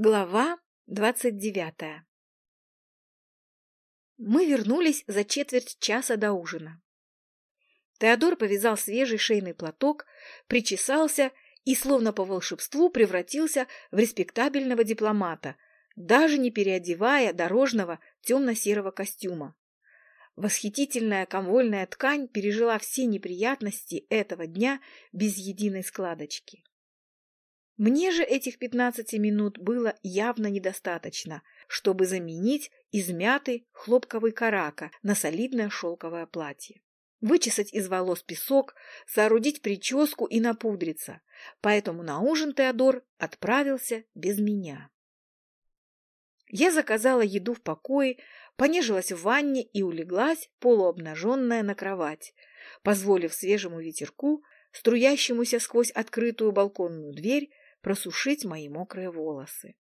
Глава двадцать девятая Мы вернулись за четверть часа до ужина. Теодор повязал свежий шейный платок, причесался и, словно по волшебству, превратился в респектабельного дипломата, даже не переодевая дорожного темно-серого костюма. Восхитительная комвольная ткань пережила все неприятности этого дня без единой складочки. Мне же этих пятнадцати минут было явно недостаточно, чтобы заменить измятый хлопковый карака на солидное шелковое платье. Вычесать из волос песок, соорудить прическу и напудриться. Поэтому на ужин Теодор отправился без меня. Я заказала еду в покое, понежилась в ванне и улеглась, полуобнаженная на кровать, позволив свежему ветерку, струящемуся сквозь открытую балконную дверь, просушить мои мокрые волосы.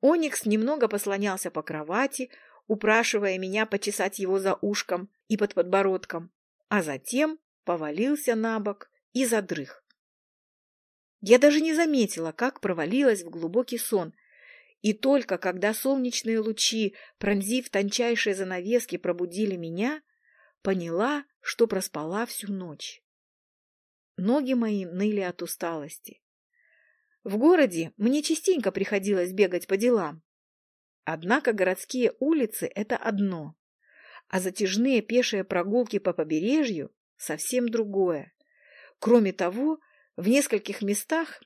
Оникс немного послонялся по кровати, упрашивая меня почесать его за ушком и под подбородком, а затем повалился на бок и задрых. Я даже не заметила, как провалилась в глубокий сон, и только когда солнечные лучи, пронзив тончайшие занавески, пробудили меня, поняла, что проспала всю ночь. Ноги мои ныли от усталости. В городе мне частенько приходилось бегать по делам. Однако городские улицы – это одно, а затяжные пешие прогулки по побережью – совсем другое. Кроме того, в нескольких местах,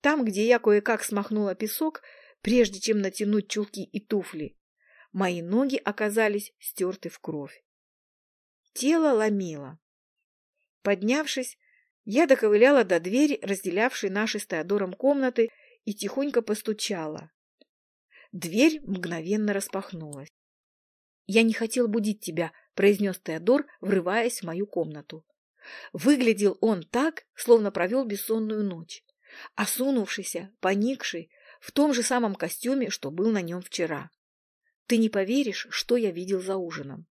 там, где я кое-как смахнула песок, прежде чем натянуть чулки и туфли, мои ноги оказались стерты в кровь. Тело ломило. Поднявшись, я доковыляла до двери, разделявшей наши с Теодором комнаты, и тихонько постучала. Дверь мгновенно распахнулась. «Я не хотел будить тебя», — произнес Теодор, врываясь в мою комнату. Выглядел он так, словно провел бессонную ночь, осунувшийся, поникший, в том же самом костюме, что был на нем вчера. Ты не поверишь, что я видел за ужином.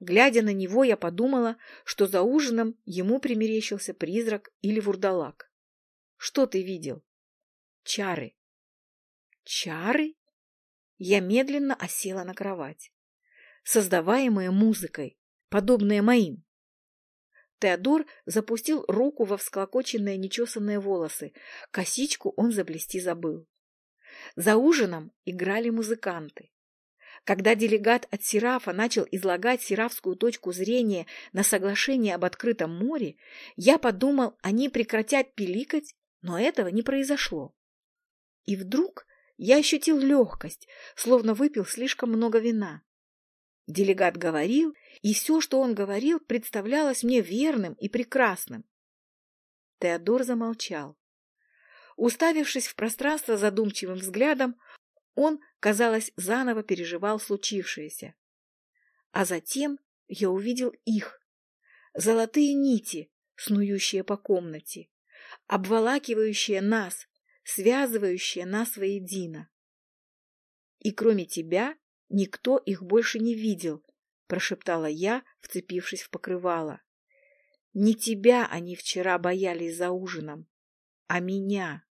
Глядя на него, я подумала, что за ужином ему примерещился призрак или вурдалак. Что ты видел? Чары. Чары? Я медленно осела на кровать. Создаваемые музыкой, подобные моим. Теодор запустил руку во всклокоченные нечесанные волосы. Косичку он заблести забыл. За ужином играли музыканты. Когда делегат от Серафа начал излагать серафскую точку зрения на соглашение об открытом море, я подумал, они прекратят пиликать, но этого не произошло. И вдруг я ощутил легкость, словно выпил слишком много вина. Делегат говорил, и все, что он говорил, представлялось мне верным и прекрасным. Теодор замолчал. Уставившись в пространство задумчивым взглядом, он, казалось, заново переживал случившееся. А затем я увидел их. Золотые нити, снующие по комнате, обволакивающие нас, связывающие нас воедино. И кроме тебя никто их больше не видел, прошептала я, вцепившись в покрывало. Не тебя они вчера боялись за ужином, а меня.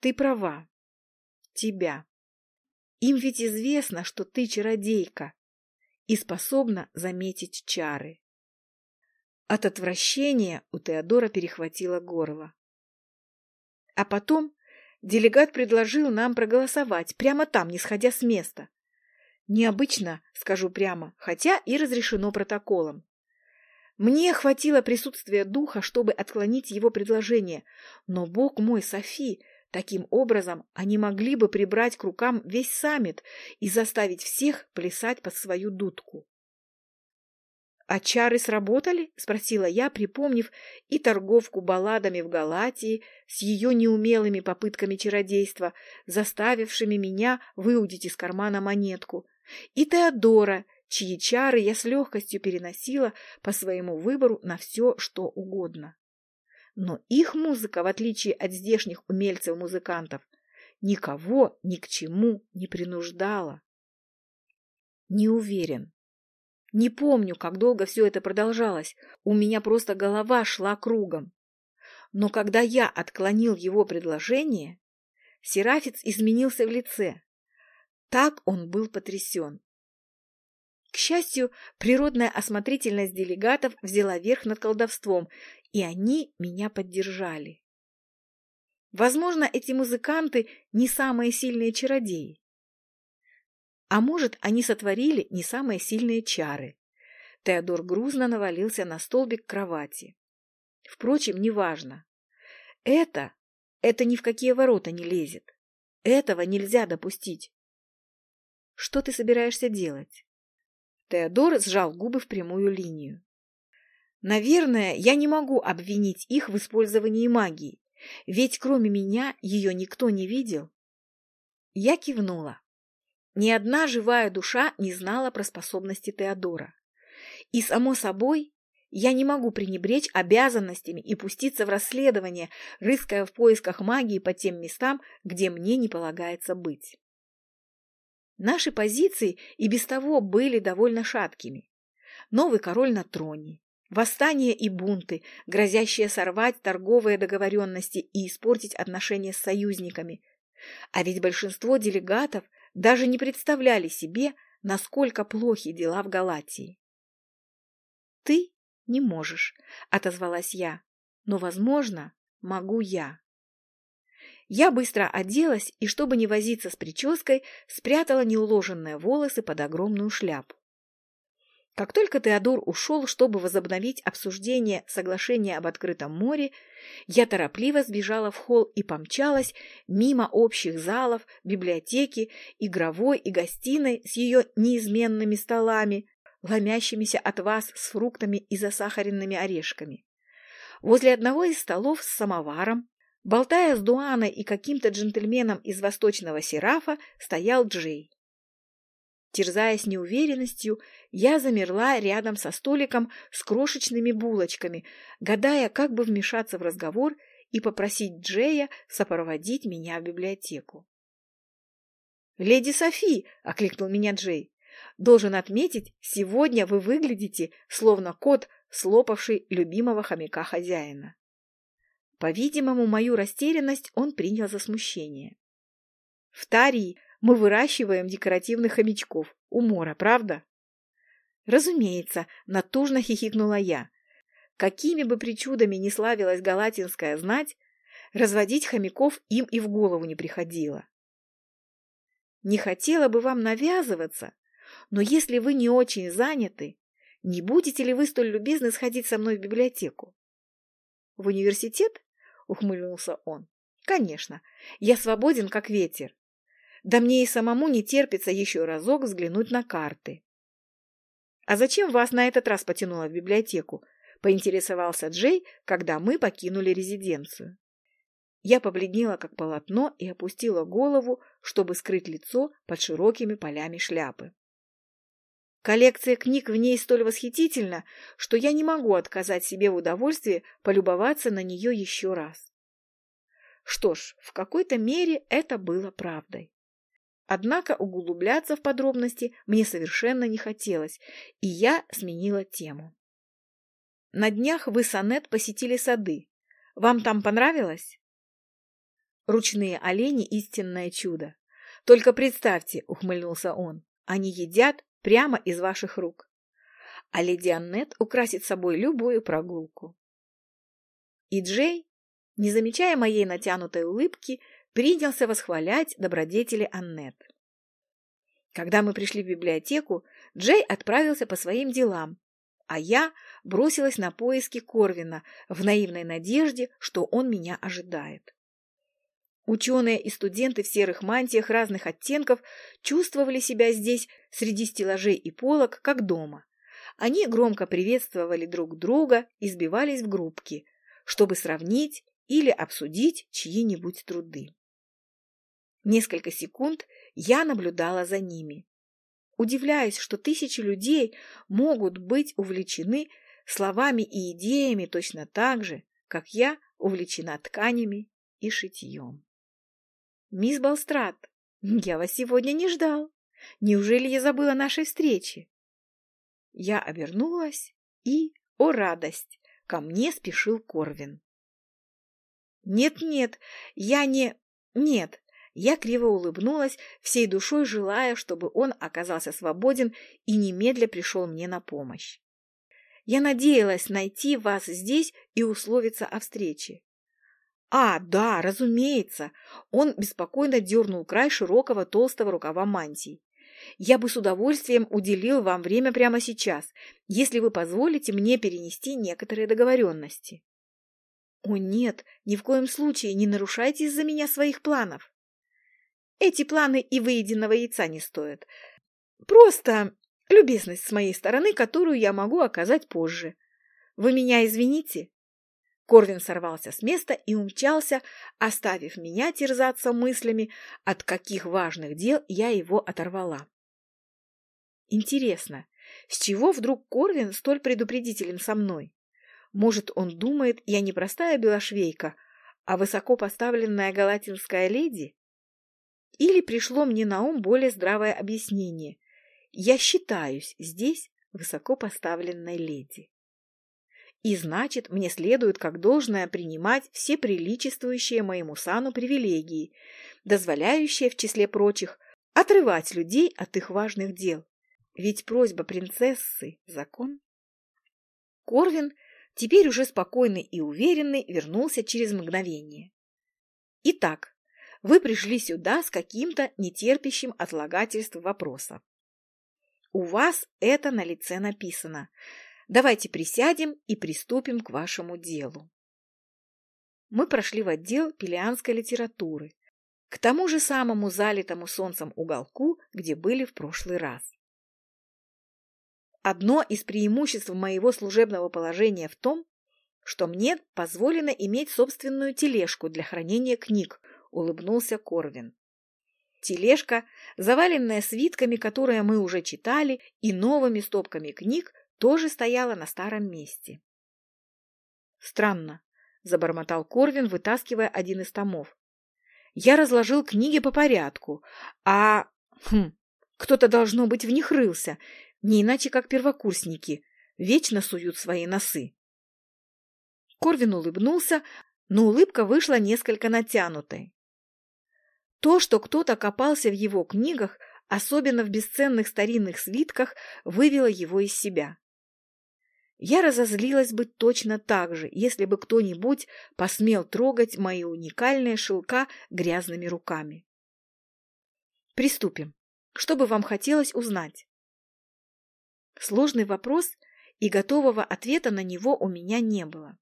Ты права, тебя. Им ведь известно, что ты чародейка и способна заметить чары. От отвращения у Теодора перехватило горло. А потом делегат предложил нам проголосовать прямо там, не сходя с места. Необычно, скажу прямо, хотя и разрешено протоколом. Мне хватило присутствия духа, чтобы отклонить его предложение, но, бог мой, Софи, Таким образом, они могли бы прибрать к рукам весь саммит и заставить всех плясать под свою дудку. «А чары сработали?» — спросила я, припомнив и торговку балладами в Галатии с ее неумелыми попытками чародейства, заставившими меня выудить из кармана монетку, и Теодора, чьи чары я с легкостью переносила по своему выбору на все, что угодно. Но их музыка, в отличие от здешних умельцев-музыкантов, никого ни к чему не принуждала. Не уверен. Не помню, как долго все это продолжалось. У меня просто голова шла кругом. Но когда я отклонил его предложение, Серафец изменился в лице. Так он был потрясен. К счастью, природная осмотрительность делегатов взяла верх над колдовством, и они меня поддержали. Возможно, эти музыканты не самые сильные чародеи. А может, они сотворили не самые сильные чары. Теодор грузно навалился на столбик кровати. Впрочем, неважно. Это, это ни в какие ворота не лезет. Этого нельзя допустить. Что ты собираешься делать? Теодор сжал губы в прямую линию. Наверное, я не могу обвинить их в использовании магии, ведь кроме меня ее никто не видел. Я кивнула. Ни одна живая душа не знала про способности Теодора. И, само собой, я не могу пренебречь обязанностями и пуститься в расследование, рыская в поисках магии по тем местам, где мне не полагается быть. Наши позиции и без того были довольно шаткими. Новый король на троне, восстания и бунты, грозящие сорвать торговые договоренности и испортить отношения с союзниками. А ведь большинство делегатов даже не представляли себе, насколько плохи дела в Галатии. «Ты не можешь», — отозвалась я, — «но, возможно, могу я». Я быстро оделась и, чтобы не возиться с прической, спрятала неуложенные волосы под огромную шляпу. Как только Теодор ушел, чтобы возобновить обсуждение соглашения об открытом море, я торопливо сбежала в холл и помчалась мимо общих залов, библиотеки, игровой и гостиной с ее неизменными столами, ломящимися от вас с фруктами и засахаренными орешками. Возле одного из столов с самоваром, болтая с Дуаной и каким-то джентльменом из восточного серафа, стоял Джей. Терзаясь неуверенностью, я замерла рядом со столиком с крошечными булочками, гадая, как бы вмешаться в разговор и попросить Джея сопроводить меня в библиотеку. «Леди Софи!» — окликнул меня Джей. «Должен отметить, сегодня вы выглядите, словно кот, слопавший любимого хомяка хозяина». По-видимому, мою растерянность он принял за смущение. В Тарии мы выращиваем декоративных хомячков. Умора, правда? Разумеется, натужно хихикнула я. Какими бы причудами ни славилась галатинская знать, разводить хомяков им и в голову не приходило. Не хотела бы вам навязываться, но если вы не очень заняты, не будете ли вы столь любезны сходить со мной в библиотеку? В университет? Ухмыльнулся он. Конечно, я свободен, как ветер. Да мне и самому не терпится еще разок взглянуть на карты. «А зачем вас на этот раз потянуло в библиотеку?» — поинтересовался Джей, когда мы покинули резиденцию. Я побледнела, как полотно, и опустила голову, чтобы скрыть лицо под широкими полями шляпы. Коллекция книг в ней столь восхитительна, что я не могу отказать себе в удовольствии полюбоваться на нее еще раз. Что ж, в какой-то мере это было правдой. Однако углубляться в подробности мне совершенно не хотелось, и я сменила тему. На днях вы с Анет посетили сады. Вам там понравилось? Ручные олени – истинное чудо. Только представьте, ухмыльнулся он, они едят прямо из ваших рук. А леди Аннет украсит собой любую прогулку. И Джей, не замечая моей натянутой улыбки, принялся восхвалять добродетели Аннет. Когда мы пришли в библиотеку, Джей отправился по своим делам, а я бросилась на поиски Корвина в наивной надежде, что он меня ожидает. Ученые и студенты в серых мантиях разных оттенков чувствовали себя здесь среди стеллажей и полок, как дома. Они громко приветствовали друг друга и сбивались в группки, чтобы сравнить или обсудить чьи-нибудь труды. Несколько секунд я наблюдала за ними. Удивляясь, что тысячи людей могут быть увлечены словами и идеями точно так же, как я увлечена тканями и шитьем. «Мисс Балстрат, я вас сегодня не ждал. Неужели я забыла нашей встречи?» Я обернулась и, о радость, ко мне спешил Корвин. Нет-нет, я не... Нет. Я криво улыбнулась, всей душой желая, чтобы он оказался свободен и немедля пришел мне на помощь. Я надеялась найти вас здесь и условиться о встрече. А, да, разумеется. Он беспокойно дернул край широкого толстого рукава мантии. Я бы с удовольствием уделил вам время прямо сейчас, если вы позволите мне перенести некоторые договоренности. О нет, ни в коем случае не нарушайте из-за меня своих планов. Эти планы и выеденного яйца не стоят. Просто любезность с моей стороны, которую я могу оказать позже. Вы меня извините? Корвин сорвался с места и умчался, оставив меня терзаться мыслями, от каких важных дел я его оторвала. Интересно, с чего вдруг Корвин столь предупредителен со мной? Может, он думает, я не простая белошвейка, а высоко поставленная галатинская леди? Или пришло мне на ум более здравое объяснение? Я считаюсь здесь высоко поставленной леди. И значит, мне следует как должное принимать все приличествующие моему сану привилегии, дозволяющие, в числе прочих, отрывать людей от их важных дел. Ведь просьба принцессы – закон. Корвин, теперь уже спокойный и уверенный, вернулся через мгновение. Итак, вы пришли сюда с каким-то нетерпящим отлагательств вопроса. У вас это на лице написано. Давайте присядем и приступим к вашему делу. Мы прошли в отдел пелианской литературы, к тому же самому залитому солнцем уголку, где были в прошлый раз. Одно из преимуществ моего служебного положения в том, что мне позволено иметь собственную тележку для хранения книг, улыбнулся Корвин. Тележка, заваленная свитками, которые мы уже читали, и новыми стопками книг, тоже стояла на старом месте. Странно, забормотал Корвин, вытаскивая один из томов. Я разложил книги по порядку, а... Хм, кто-то, должно быть, в них рылся, не иначе как первокурсники, вечно суют свои носы. Корвин улыбнулся, но улыбка вышла несколько натянутой. То, что кто-то копался в его книгах, особенно в бесценных старинных свитках, вывело его из себя. Я разозлилась бы точно так же, если бы кто-нибудь посмел трогать мои уникальные шелка грязными руками. Приступим. Что бы вам хотелось узнать? Сложный вопрос, и готового ответа на него у меня не было.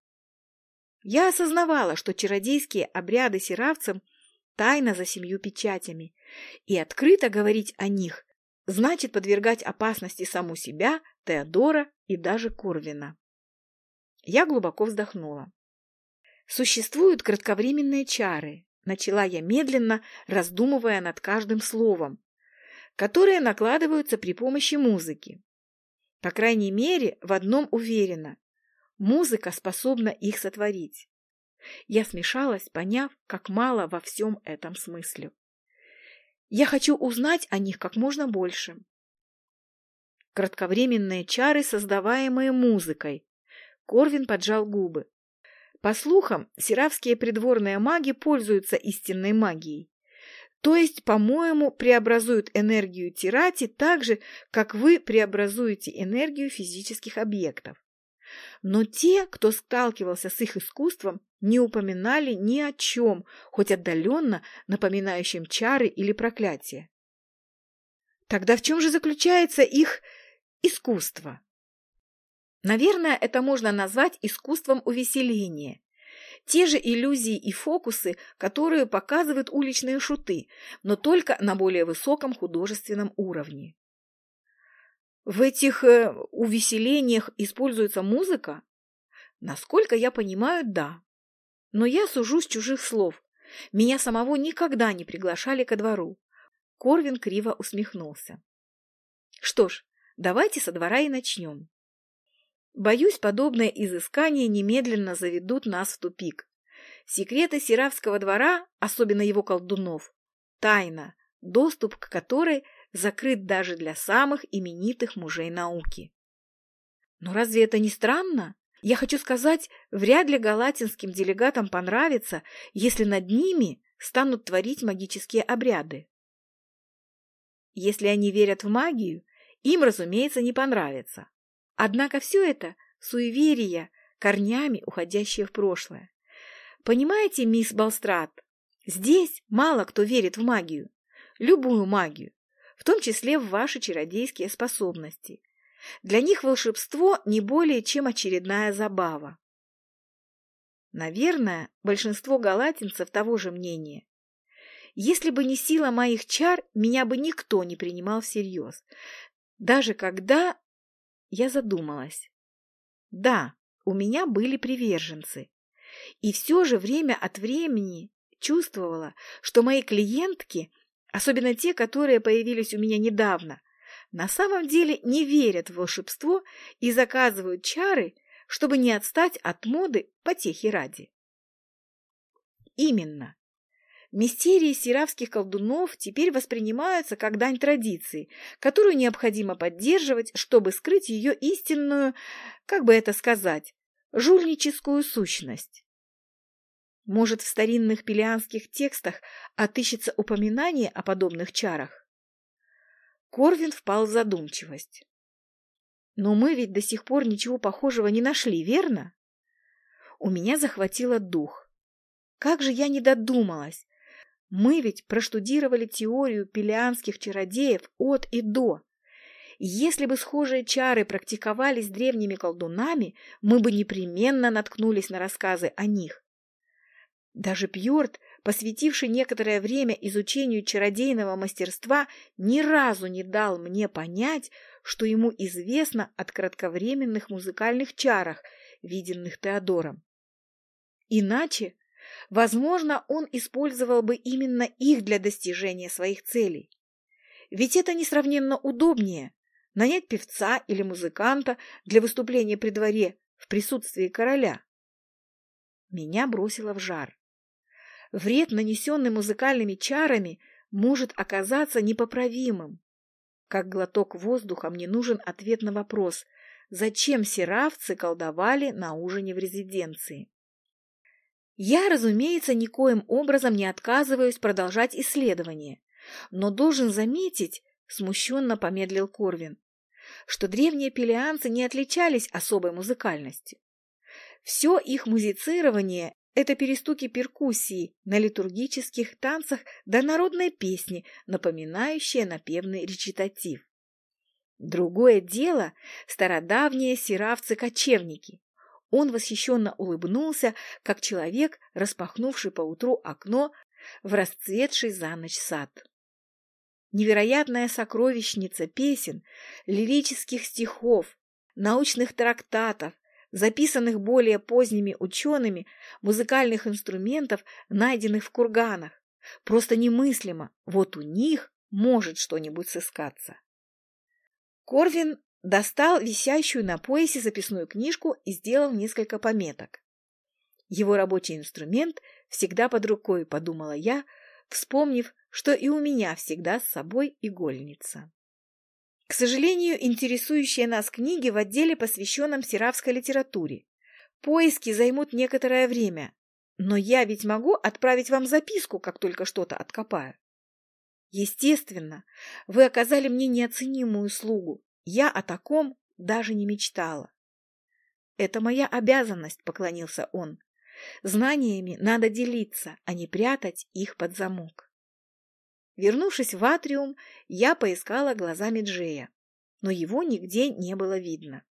Я осознавала, что чародейские обряды сиравцам тайна за семью печатями, и открыто говорить о них значит подвергать опасности саму себя, Теодора и даже Корвина. Я глубоко вздохнула. Существуют кратковременные чары, начала я медленно, раздумывая над каждым словом, которые накладываются при помощи музыки. По крайней мере, в одном уверена. Музыка способна их сотворить. Я смешалась, поняв, как мало во всем этом смысле. Я хочу узнать о них как можно больше. Кратковременные чары, создаваемые музыкой. Корвин поджал губы. По слухам, сиравские придворные маги пользуются истинной магией. То есть, по-моему, преобразуют энергию Тирати так же, как вы преобразуете энергию физических объектов. Но те, кто сталкивался с их искусством, не упоминали ни о чем, хоть отдаленно напоминающем чары или проклятие. Тогда в чем же заключается их искусство? Наверное, это можно назвать искусством увеселения. Те же иллюзии и фокусы, которые показывают уличные шуты, но только на более высоком художественном уровне. В этих э, увеселениях используется музыка? Насколько я понимаю, да. Но я сужу с чужих слов. Меня самого никогда не приглашали ко двору. Корвин криво усмехнулся. Что ж, давайте со двора и начнем. Боюсь, подобные изыскания немедленно заведут нас в тупик. Секреты Сиравского двора, особенно его колдунов, тайна, доступ к которой закрыт даже для самых именитых мужей науки. Но разве это не странно? Я хочу сказать, вряд ли галатинским делегатам понравится, если над ними станут творить магические обряды. Если они верят в магию, им, разумеется, не понравится. Однако все это суеверия, корнями уходящие в прошлое. Понимаете, мисс Балстрат, здесь мало кто верит в магию, любую магию, том числе в ваши чародейские способности. Для них волшебство не более чем очередная забава. Наверное, большинство галатинцев того же мнения. Если бы не сила моих чар, меня бы никто не принимал всерьез. Даже когда... Я задумалась. Да, у меня были приверженцы. И все же время от времени чувствовала, что мои клиентки, особенно те, которые появились у меня недавно, на самом деле не верят в волшебство и заказывают чары, чтобы не отстать от моды потехи ради. Именно. Мистерии сиравских колдунов теперь воспринимаются как дань традиции, которую необходимо поддерживать, чтобы скрыть ее истинную, как бы это сказать, жульническую сущность. Может, в старинных пелианских текстах отыщется упоминание о подобных чарах? Корвин впал в задумчивость. Но мы ведь до сих пор ничего похожего не нашли, верно? У меня захватило дух. Как же я не додумалась! Мы ведь проштудировали теорию пелианских чародеев от и до. Если бы схожие чары практиковались древними колдунами, мы бы непременно наткнулись на рассказы о них. Даже Пьорд, посвятивший некоторое время изучению чародейного мастерства, ни разу не дал мне понять, что ему известно от кратковременных музыкальных чарах, виденных Теодором. Иначе Возможно, он использовал бы именно их для достижения своих целей. Ведь это несравненно удобнее – нанять певца или музыканта для выступления при дворе в присутствии короля. Меня бросило в жар. Вред, нанесенный музыкальными чарами, может оказаться непоправимым. Как глоток воздуха мне нужен ответ на вопрос, зачем сиравцы колдовали на ужине в резиденции. Я, разумеется, никоим образом не отказываюсь продолжать исследование, но должен заметить, смущенно помедлил Корвин, что древние пелианцы не отличались особой музыкальностью. Все их музицирование – это перестуки перкуссии на литургических танцах до народной песни, напоминающие напевный речитатив. Другое дело – стародавние сиравцы-кочевники, он восхищенно улыбнулся, как человек, распахнувший поутру окно в расцветший за ночь сад. Невероятная сокровищница песен, лирических стихов, научных трактатов, записанных более поздними учеными, музыкальных инструментов, найденных в курганах. Просто немыслимо, вот у них может что-нибудь сыскаться. Корвин достал висящую на поясе записную книжку и сделал несколько пометок. Его рабочий инструмент всегда под рукой, подумала я, вспомнив, что и у меня всегда с собой игольница. К сожалению, интересующие нас книги в отделе, посвященном сиравской литературе. Поиски займут некоторое время, но я ведь могу отправить вам записку, как только что-то откопаю. Естественно, вы оказали мне неоценимую услугу, я о таком даже не мечтала. «Это моя обязанность», — поклонился он. «Знаниями надо делиться, а не прятать их под замок». Вернувшись в атриум, я поискала глазами Джея, но его нигде не было видно.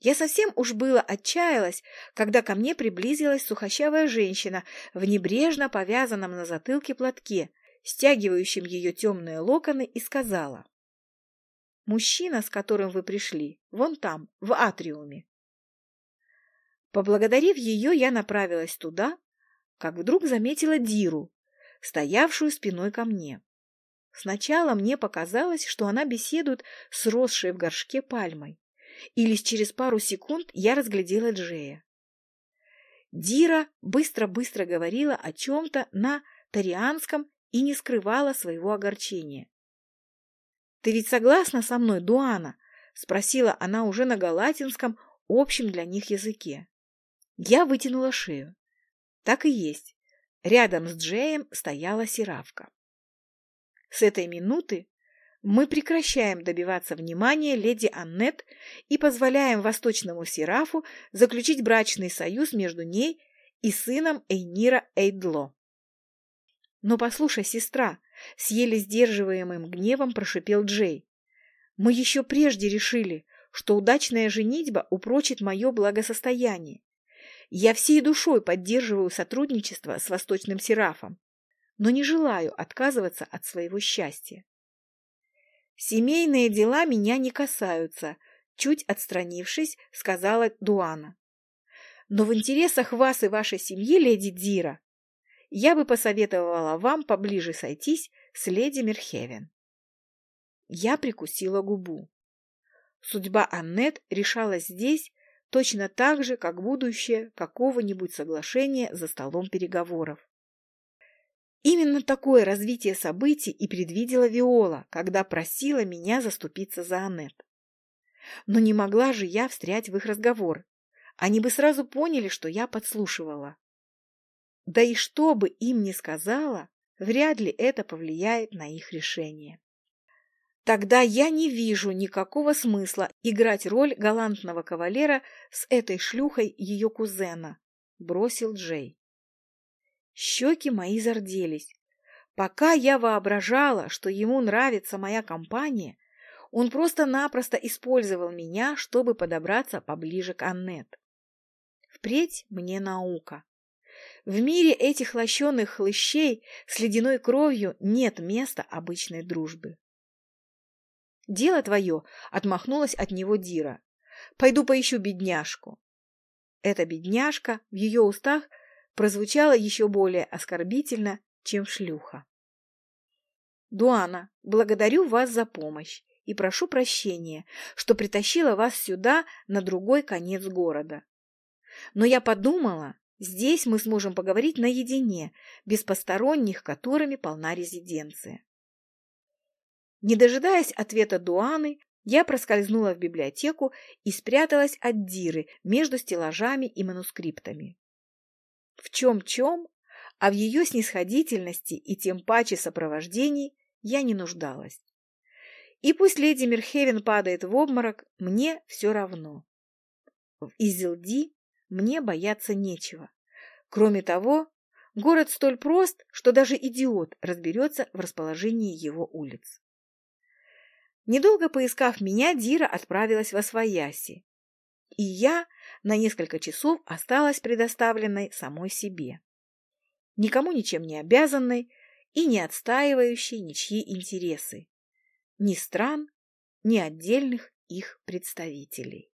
Я совсем уж было отчаялась, когда ко мне приблизилась сухощавая женщина в небрежно повязанном на затылке платке, стягивающем ее темные локоны, и сказала. Мужчина, с которым вы пришли, вон там, в атриуме. Поблагодарив ее, я направилась туда, как вдруг заметила Диру, стоявшую спиной ко мне. Сначала мне показалось, что она беседует с росшей в горшке пальмой, и лишь через пару секунд я разглядела Джея. Дира быстро-быстро говорила о чем-то на тарианском и не скрывала своего огорчения. «Ты ведь согласна со мной, Дуана?» — спросила она уже на галатинском, общем для них языке. Я вытянула шею. Так и есть. Рядом с Джеем стояла Сиравка. С этой минуты мы прекращаем добиваться внимания леди Аннет и позволяем восточному Серафу заключить брачный союз между ней и сыном Эйнира Эйдло. Но послушай, сестра, с еле сдерживаемым гневом прошипел Джей. Мы еще прежде решили, что удачная женитьба упрочит мое благосостояние. Я всей душой поддерживаю сотрудничество с Восточным Серафом, но не желаю отказываться от своего счастья. «Семейные дела меня не касаются», — чуть отстранившись, сказала Дуана. «Но в интересах вас и вашей семьи, леди Дира, я бы посоветовала вам поближе сойтись с леди Мерхевен». Я прикусила губу. Судьба Аннет решалась здесь точно так же, как будущее какого-нибудь соглашения за столом переговоров. Именно такое развитие событий и предвидела Виола, когда просила меня заступиться за Аннет. Но не могла же я встрять в их разговор. Они бы сразу поняли, что я подслушивала. Да и что бы им ни сказала, вряд ли это повлияет на их решение. Тогда я не вижу никакого смысла играть роль галантного кавалера с этой шлюхой ее кузена, бросил Джей. Щеки мои зарделись. Пока я воображала, что ему нравится моя компания, он просто-напросто использовал меня, чтобы подобраться поближе к Аннет. Впредь мне наука. В мире этих лощеных хлыщей с ледяной кровью нет места обычной дружбы. «Дело твое!» — отмахнулась от него Дира. «Пойду поищу бедняжку». Эта бедняжка в ее устах — прозвучало еще более оскорбительно, чем шлюха. «Дуана, благодарю вас за помощь и прошу прощения, что притащила вас сюда, на другой конец города. Но я подумала, здесь мы сможем поговорить наедине, без посторонних, которыми полна резиденция». Не дожидаясь ответа Дуаны, я проскользнула в библиотеку и спряталась от Диры между стеллажами и манускриптами. В чем-чем, а в ее снисходительности и тем паче сопровождении я не нуждалась. И пусть леди Мерхевен падает в обморок, мне все равно. В Изилди мне бояться нечего. Кроме того, город столь прост, что даже идиот разберется в расположении его улиц. Недолго поискав меня, Дира отправилась во Свояси, и я на несколько часов осталась предоставленной самой себе. Никому ничем не обязанной и не отстаивающей ничьи интересы. Ни стран, ни отдельных их представителей.